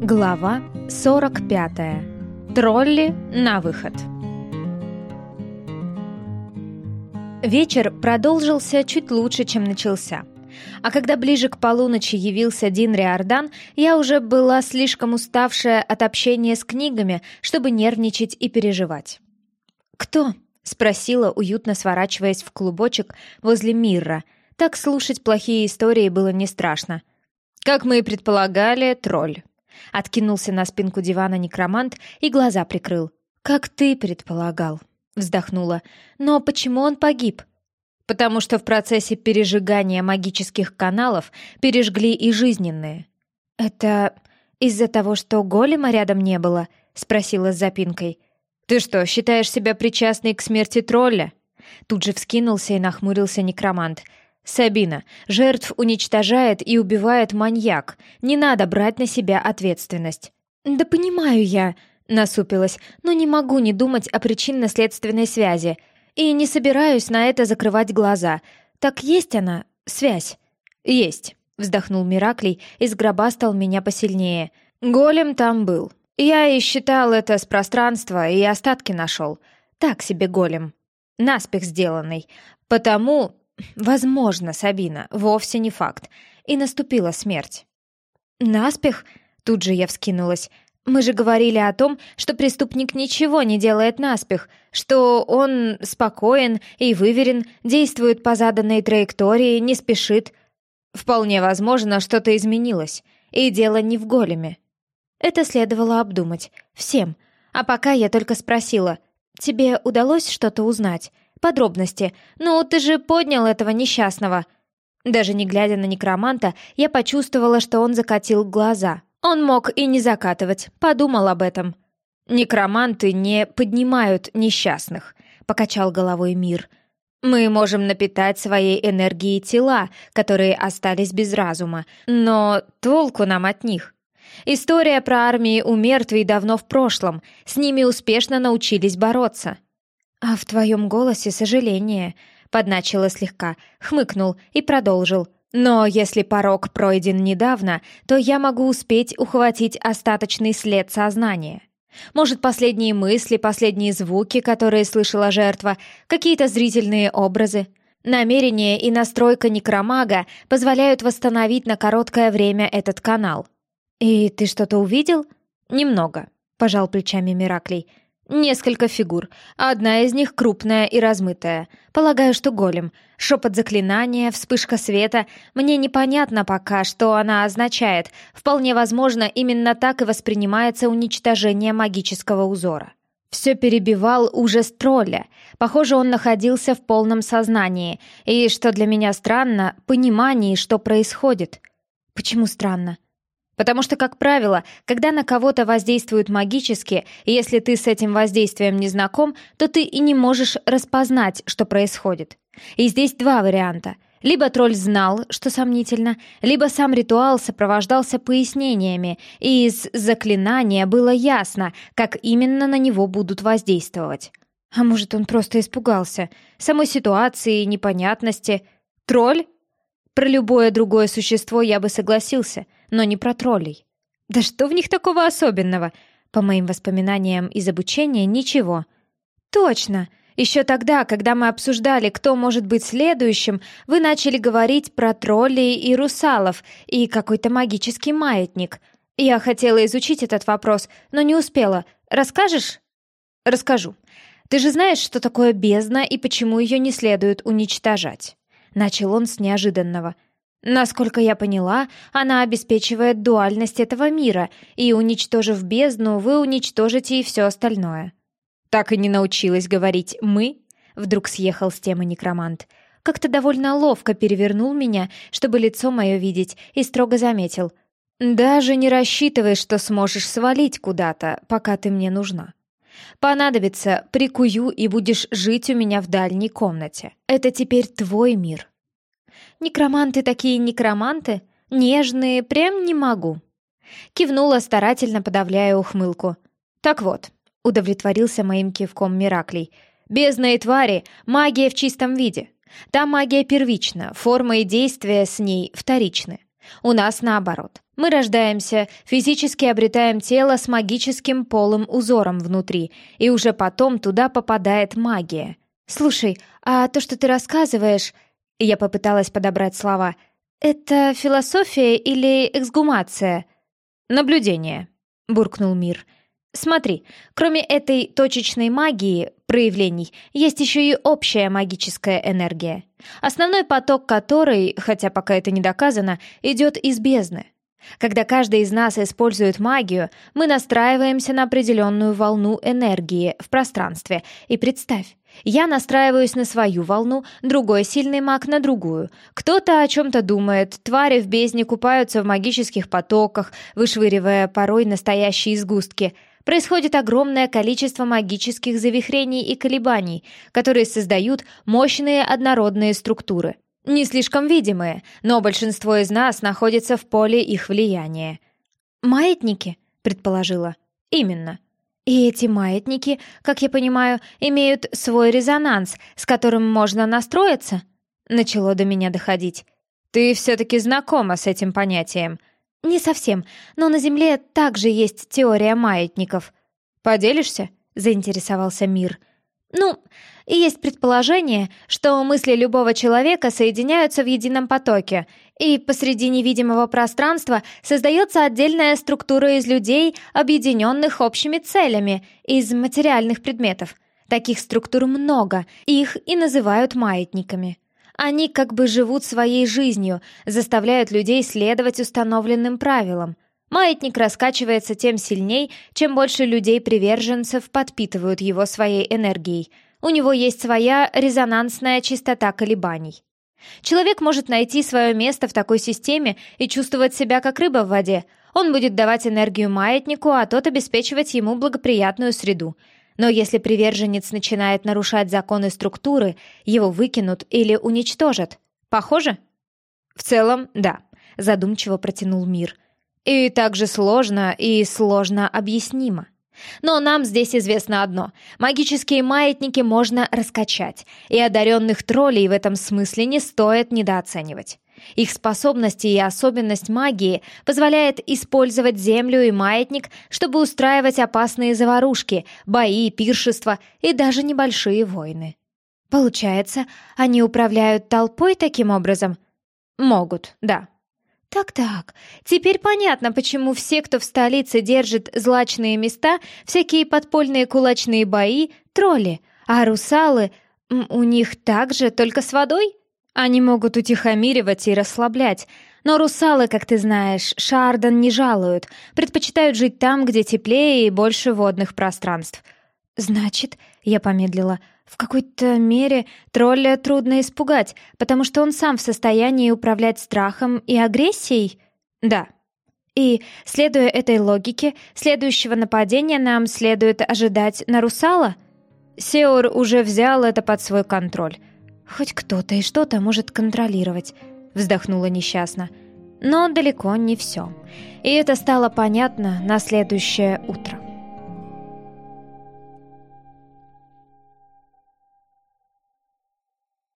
Глава 45. Тролли на выход. Вечер продолжился чуть лучше, чем начался. А когда ближе к полуночи явился Дин Риордан, я уже была слишком уставшая от общения с книгами, чтобы нервничать и переживать. «Кто?» — спросила, уютно сворачиваясь в клубочек возле Мирра. Так слушать плохие истории было не страшно. «Как мы и предполагали, тролль». Откинулся на спинку дивана некромант и глаза прикрыл. «Как ты предполагал», — вздохнула. «Но почему он погиб?» «Потому что в процессе пережигания магических каналов пережгли и жизненные». «Это из-за того, что голема рядом не было?» — спросила с запинкой. «Ты что, считаешь себя причастной к смерти тролля?» Тут же вскинулся и нахмурился некромант — «Сабина, жертв уничтожает и убивает маньяк. Не надо брать на себя ответственность». «Да понимаю я», — насупилась, «но не могу не думать о причинно-следственной связи. И не собираюсь на это закрывать глаза. Так есть она, связь?» «Есть», — вздохнул Мираклий и сгробастал меня посильнее. «Голем там был. Я и считал это с пространства и остатки нашел. Так себе голем. Наспех сделанный. Потому Возможно, Сабина, вовсе не факт. И наступила смерть. Наспех? Тут же я вскинулась. Мы же говорили о том, что преступник ничего не делает наспех, что он спокоен и выверен, действует по заданной траектории, не спешит. Вполне возможно, что-то изменилось, и дело не в големе. Это следовало обдумать. Всем. А пока я только спросила, «Тебе удалось что-то узнать?» Подробности. Ну, ты же поднял этого несчастного. Даже не глядя на некроманта, я почувствовала, что он закатил глаза. Он мог и не закатывать, подумал об этом. Некроманты не поднимают несчастных, покачал головой мир. Мы можем напитать своей энергией тела, которые остались без разума, но толку нам от них. История про армии у мертвей давно в прошлом, с ними успешно научились бороться. «А в твоем голосе сожаление», — подначила слегка, хмыкнул и продолжил. «Но если порог пройден недавно, то я могу успеть ухватить остаточный след сознания. Может, последние мысли, последние звуки, которые слышала жертва, какие-то зрительные образы. Намерение и настройка некромага позволяют восстановить на короткое время этот канал». «И ты что-то увидел?» «Немного», — пожал плечами Мираклей. Несколько фигур. Одна из них крупная и размытая. Полагаю, что голем. Шепот заклинания, вспышка света. Мне непонятно пока, что она означает. Вполне возможно, именно так и воспринимается уничтожение магического узора. Все перебивал ужас тролля. Похоже, он находился в полном сознании. И, что для меня странно, понимании, что происходит. Почему странно? Потому что, как правило, когда на кого-то воздействуют магически, и если ты с этим воздействием не знаком, то ты и не можешь распознать, что происходит. И здесь два варианта. Либо тролль знал, что сомнительно, либо сам ритуал сопровождался пояснениями, и из заклинания было ясно, как именно на него будут воздействовать. А может, он просто испугался самой ситуации, непонятности. Тролль? Про любое другое существо я бы согласился, но не про троллей. Да что в них такого особенного? По моим воспоминаниям из обучения, ничего. Точно! Еще тогда, когда мы обсуждали, кто может быть следующим, вы начали говорить про троллей и русалов и какой-то магический маятник. Я хотела изучить этот вопрос, но не успела. Расскажешь? Расскажу. Ты же знаешь, что такое бездна и почему ее не следует уничтожать. Начал он с неожиданного. Насколько я поняла, она обеспечивает дуальность этого мира, и, уничтожив бездну, вы уничтожите и все остальное. Так и не научилась говорить «мы», вдруг съехал с темы некромант. Как-то довольно ловко перевернул меня, чтобы лицо мое видеть, и строго заметил. «Даже не рассчитывай, что сможешь свалить куда-то, пока ты мне нужна. Понадобится, прикую и будешь жить у меня в дальней комнате. Это теперь твой мир. Некроманты такие некроманты, нежные, прям не могу. Кивнула, старательно подавляя ухмылку. Так вот, удовлетворился моим кивком Мираклей. Бездные твари — магия в чистом виде. Та магия первична, форма и действия с ней вторичны. У нас наоборот. Мы рождаемся, физически обретаем тело с магическим полым узором внутри, и уже потом туда попадает магия. Слушай, а то, что ты рассказываешь... Я попыталась подобрать слова. Это философия или эксгумация? Наблюдение, буркнул Мир. Смотри, кроме этой точечной магии, проявлений, есть еще и общая магическая энергия, основной поток которой, хотя пока это не доказано, идет из бездны. Когда каждый из нас использует магию, мы настраиваемся на определенную волну энергии в пространстве. И представь, я настраиваюсь на свою волну, другой сильный маг на другую. Кто-то о чем-то думает, твари в бездне купаются в магических потоках, вышвыривая порой настоящие сгустки. Происходит огромное количество магических завихрений и колебаний, которые создают мощные однородные структуры. Не слишком видимые, но большинство из нас находится в поле их влияния. «Маятники?» — предположила. «Именно. И эти маятники, как я понимаю, имеют свой резонанс, с которым можно настроиться?» Начало до меня доходить. «Ты все-таки знакома с этим понятием?» «Не совсем, но на Земле также есть теория маятников». «Поделишься?» — заинтересовался Мир. «Ну, и есть предположение, что мысли любого человека соединяются в едином потоке, и посреди невидимого пространства создается отдельная структура из людей, объединенных общими целями, из материальных предметов. Таких структур много, их и называют маятниками. Они как бы живут своей жизнью, заставляют людей следовать установленным правилам. Маятник раскачивается тем сильней, чем больше людей-приверженцев подпитывают его своей энергией – у него есть своя резонансная частота колебаний. Человек может найти свое место в такой системе и чувствовать себя как рыба в воде. Он будет давать энергию маятнику, а тот обеспечивать ему благоприятную среду. Но если приверженец начинает нарушать законы структуры, его выкинут или уничтожат. Похоже? В целом, да, задумчиво протянул мир. И также сложно и сложно объяснимо. Но нам здесь известно одно. Магические маятники можно раскачать, и одаренных троллей в этом смысле не стоит недооценивать. Их способности и особенность магии позволяет использовать землю и маятник, чтобы устраивать опасные заварушки, бои, пиршества и даже небольшие войны. Получается, они управляют толпой таким образом? Могут, да. Так-так, теперь понятно, почему все, кто в столице держит злачные места, всякие подпольные кулачные бои, тролли, а русалы, у них также, только с водой? Они могут утихомиривать и расслаблять, но русалы, как ты знаешь, Шардан не жалуют, предпочитают жить там, где теплее и больше водных пространств. Значит, я помедлила, — в какой-то мере тролля трудно испугать, потому что он сам в состоянии управлять страхом и агрессией? Да. И, следуя этой логике, следующего нападения нам следует ожидать на русала? Сеур уже взял это под свой контроль. Хоть кто-то и что-то может контролировать, вздохнула несчастно. Но далеко не все. И это стало понятно на следующее утро.